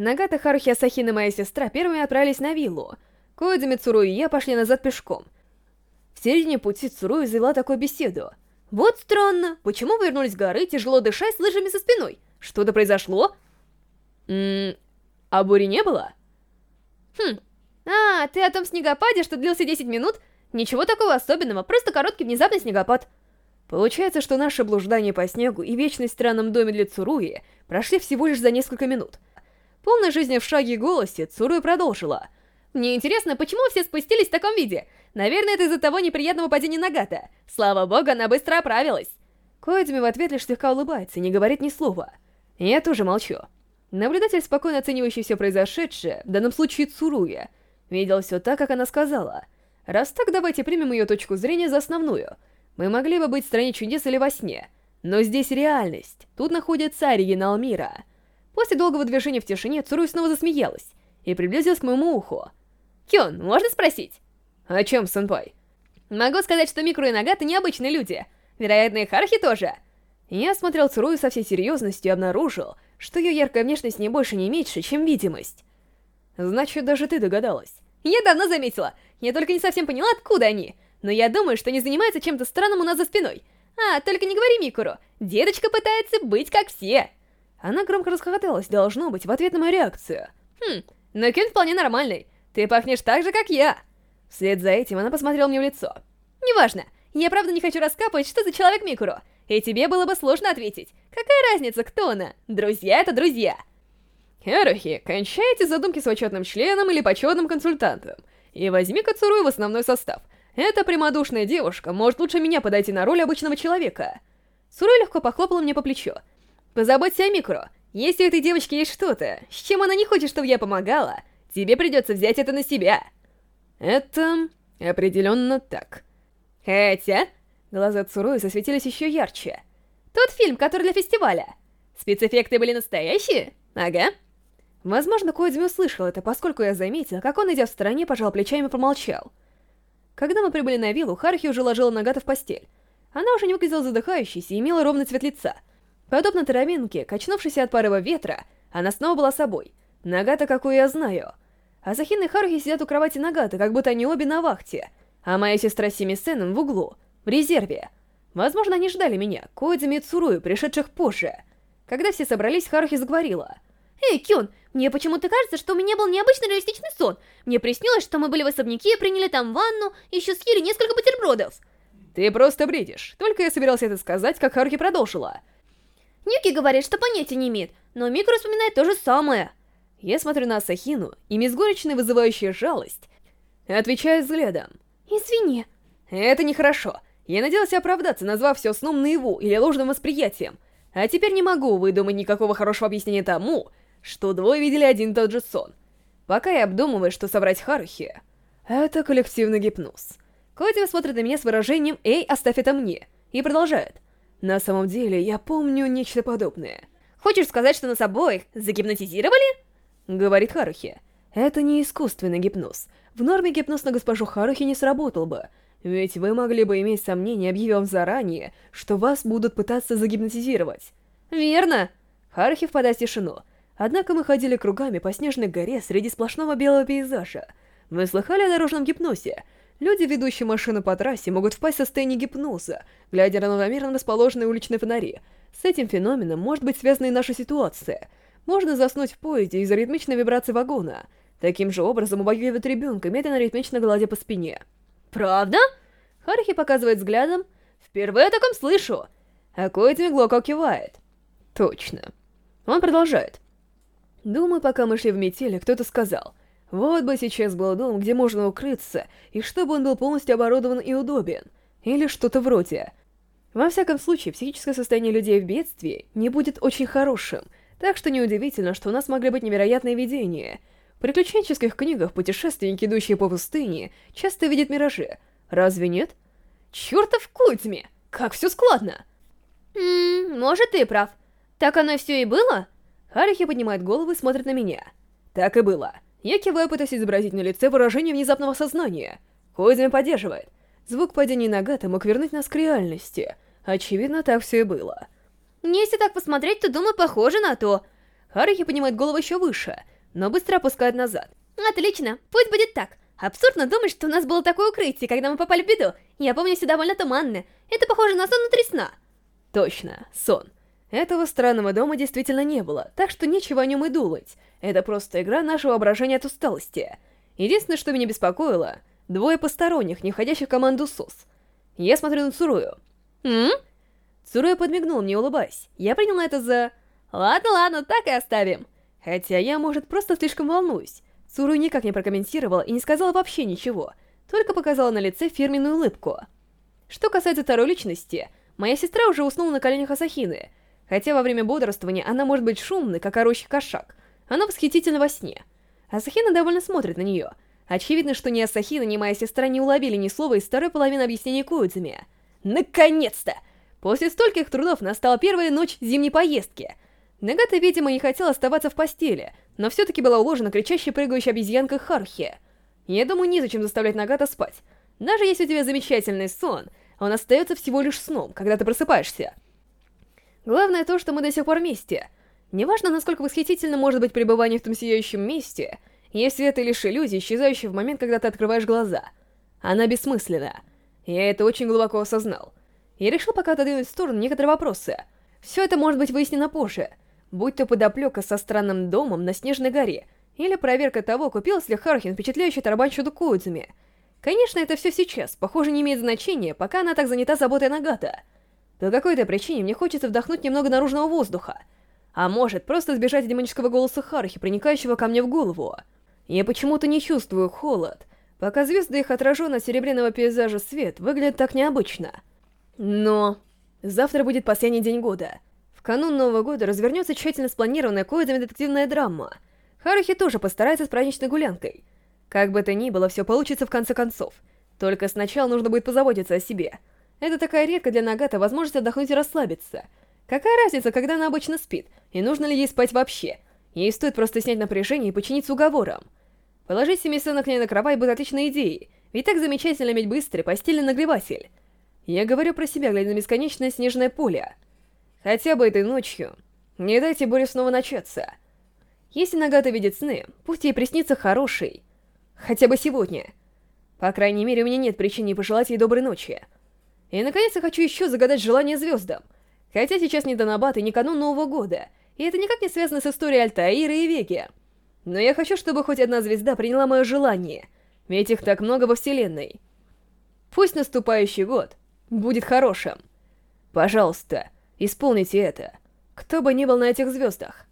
Нагата, Харухи, Асахина и моя сестра первыми отправились на виллу. Коидзуми, Цуру и я пошли назад пешком. В середине пути Цуру завела такую беседу. «Вот странно, почему вы вернулись с горы, тяжело дыша, с лыжами за спиной? Что-то произошло?» «Ммм, а бури не было?» «Хм, а, ты о том снегопаде, что длился 10 минут? Ничего такого особенного, просто короткий внезапный снегопад». Получается, что наше блуждание по снегу и вечность в странном доме для Цуруи прошли всего лишь за несколько минут. Полной жизни в шаге и голосе, Цуруи продолжила. «Мне интересно, почему все спустились в таком виде? Наверное, это из-за того неприятного падения Нагата. Слава богу, она быстро оправилась». Коэдзми в ответ лишь слегка улыбается и не говорит ни слова. Я тоже молчу. Наблюдатель, спокойно оценивающий все произошедшее, в данном случае Цуруя, видел все так, как она сказала. Раз так, давайте примем ее точку зрения за основную. Мы могли бы быть в стране чудес или во сне, но здесь реальность. Тут находится оригинал мира. После долгого движения в тишине Цуруя снова засмеялась и приблизилась к моему уху. «Кён, можно спросить?» «О чем, сэмпай?» «Могу сказать, что Микро и Нагата необычные люди. Вероятно, и Хархи тоже». Я смотрел Цурую со всей серьезностью и обнаружил, что ее яркая внешность не больше, не меньше, чем видимость. Значит, даже ты догадалась. Я давно заметила. Я только не совсем поняла, откуда они. Но я думаю, что они занимаются чем-то странным у нас за спиной. А, только не говори Микуру. Деточка пытается быть как все. Она громко расхохоталась, должно быть, в ответ на мою реакцию. Хм, но Кен вполне нормальный. Ты пахнешь так же, как я. Вслед за этим она посмотрела мне в лицо. «Неважно, я правда не хочу раскапывать, что за человек Микуру, и тебе было бы сложно ответить. Какая разница, кто она? Друзья — это друзья!» Херухи, кончайте задумки с почетным членом или почетным консультантом, и возьми Кацуру в основной состав. Эта прямодушная девушка может лучше меня подойти на роль обычного человека. Сурой легко похлопала мне по плечу. «Позаботься о Микро. Если у этой девочки есть что-то, с чем она не хочет, чтобы я помогала, тебе придется взять это на себя». Это определенно так. Хотя... Глаза Цуруи засветились еще ярче. Тот фильм, который для фестиваля. Спецэффекты были настоящие? Ага. Возможно, Коэдзми услышал это, поскольку я заметила, как он, идя в стороне, пожал плечами и промолчал. Когда мы прибыли на виллу, Хархи уже уложила Нагата в постель. Она уже не выглядела задыхающейся и имела ровный цвет лица. Подобно травинке, качнувшейся от порыва ветра, она снова была собой. Нагата, какую я знаю. Асахин и Харухи сидят у кровати Нагата, как будто они обе на вахте, а моя сестра Семи-сеном в углу, в резерве. Возможно, они ждали меня, Коидзами и Цурую, пришедших позже. Когда все собрались, Харухи заговорила. «Эй, Кюн, мне почему-то кажется, что у меня был необычный реалистичный сон. Мне приснилось, что мы были в особняке, приняли там ванну, еще съели несколько бутербродов». «Ты просто бредишь. Только я собирался это сказать, как Харухи продолжила». Нюки говорит, что понятия не имеет, но Микро вспоминает то же самое. Я смотрю на Асахину, и мизгоречная вызывающая жалость отвечаю взглядом. «Извини». «Это нехорошо. Я надеялся оправдаться, назвав все сном наяву или ложным восприятием. А теперь не могу выдумать никакого хорошего объяснения тому, что двое видели один и тот же сон. Пока я обдумываю, что собрать Харухи, это коллективный гипноз. Котя смотрит на меня с выражением «Эй, оставь это мне!» и продолжает. На самом деле, я помню нечто подобное. «Хочешь сказать, что нас обоих загипнотизировали?» Говорит Харухи. Это не искусственный гипноз. В норме гипноз на госпожу Харухи не сработал бы. Ведь вы могли бы иметь сомнения, объявив вам заранее, что вас будут пытаться загипнотизировать. Верно. Харухи впадает в тишину. Однако мы ходили кругами по снежной горе среди сплошного белого пейзажа. Вы слыхали о дорожном гипнозе? Люди, ведущие машину по трассе, могут впасть в состояние гипноза, глядя равномерно расположенные уличные фонари. С этим феноменом может быть связана и наша ситуация — можно заснуть в поезде из-за ритмичной вибрации вагона. Таким же образом убаюкивает ребенка, медленно ритмично гладя по спине. «Правда?» Харахи показывает взглядом. «Впервые о таком слышу!» А Коэти Глоко кивает. «Точно». Он продолжает. «Думаю, пока мы шли в метели, кто-то сказал, вот бы сейчас был дом, где можно укрыться, и чтобы он был полностью оборудован и удобен. Или что-то вроде. Во всяком случае, психическое состояние людей в бедствии не будет очень хорошим, так что неудивительно, что у нас могли быть невероятные видения. В приключенческих книгах путешественники, идущие по пустыне, часто видят миражи. Разве нет? Чёртов Кузьми! Как все складно! Ммм, может, ты прав. Так оно все и было? Харихи поднимает голову и смотрит на меня. Так и было. Я киваю, пытаясь изобразить на лице выражение внезапного сознания. Кузьми поддерживает. Звук падения Нагата мог вернуть нас к реальности. Очевидно, так все и было. Если так посмотреть, то, думаю, похоже на то. Харухи поднимает голову еще выше, но быстро опускает назад. Отлично, пусть будет так. Абсурдно думать, что у нас было такое укрытие, когда мы попали в беду. Я помню все довольно туманно. Это похоже на сон внутри сна. Точно, сон. Этого странного дома действительно не было, так что нечего о нем и думать. Это просто игра нашего воображения от усталости. Единственное, что меня беспокоило, двое посторонних, не входящих в команду СУС. Я смотрю на Цурую. М? Цуруя подмигнул мне, улыбаясь. Я приняла это за... Ладно, ладно, так и оставим. Хотя я, может, просто слишком волнуюсь. Цуру никак не прокомментировала и не сказала вообще ничего, только показала на лице фирменную улыбку. Что касается второй личности, моя сестра уже уснула на коленях Асахины, хотя во время бодрствования она может быть шумной, как орущий кошак. Она восхитительна во сне. Асахина довольно смотрит на нее. Очевидно, что ни Асахина, ни моя сестра не уловили ни слова из второй половины объяснения Коидзуми. Наконец-то! После стольких трудов настала первая ночь зимней поездки. Нагата, видимо, не хотела оставаться в постели, но все-таки была уложена кричащей прыгающей обезьянкой Хархи. Я думаю, незачем заставлять Нагата спать. Даже если у тебя замечательный сон, он остается всего лишь сном, когда ты просыпаешься. Главное то, что мы до сих пор вместе. Неважно, насколько восхитительно может быть пребывание в том сияющем месте, если это лишь иллюзия, исчезающая в момент, когда ты открываешь глаза. Она бессмысленна. Я это очень глубоко осознал. Я решил пока отодвинуть в сторону некоторые вопросы. Все это может быть выяснено позже — будь то подоплека со странным домом на Снежной горе, или проверка того, купилась ли Хархин впечатляющий тарабанщину Коудзуми. Конечно, это все сейчас, похоже, не имеет значения, пока она так занята заботой Нагата. По какой-то причине мне хочется вдохнуть немного наружного воздуха. А может, просто сбежать от демонического голоса Хархи, проникающего ко мне в голову. Я почему-то не чувствую холод, пока звезды их отражен от серебряного пейзажа свет выглядит так необычно. Но... Завтра будет последний день года — в канун Нового года развернется тщательно спланированная коидами детективная драма. Харухи тоже постарается с праздничной гулянкой. Как бы то ни было, все получится в конце концов. Только сначала нужно будет позаботиться о себе. Это такая редкая для Нагата возможность отдохнуть и расслабиться. Какая разница, когда она обычно спит, и нужно ли ей спать вообще? Ей стоит просто снять напряжение и подчиниться уговорам. Положить семисына к ней на кровать будет отличной идеей, ведь так замечательно иметь быстрый постельный нагреватель. Я говорю про себя, глядя на бесконечное снежное поле. Хотя бы этой ночью. Не дайте буре снова начаться. Если Нагата видит сны, пусть ей приснится хороший. Хотя бы сегодня. По крайней мере, у меня нет причин не пожелать ей доброй ночи. И, наконец, я хочу еще загадать желание звездам. Хотя сейчас не Донабат и не канун Нового года, и это никак не связано с историей Альтаира и Веги. Но я хочу, чтобы хоть одна звезда приняла мое желание, ведь их так много во Вселенной. Пусть наступающий год будет хорошим. Пожалуйста, Исполните это, кто бы ни был на этих звездах.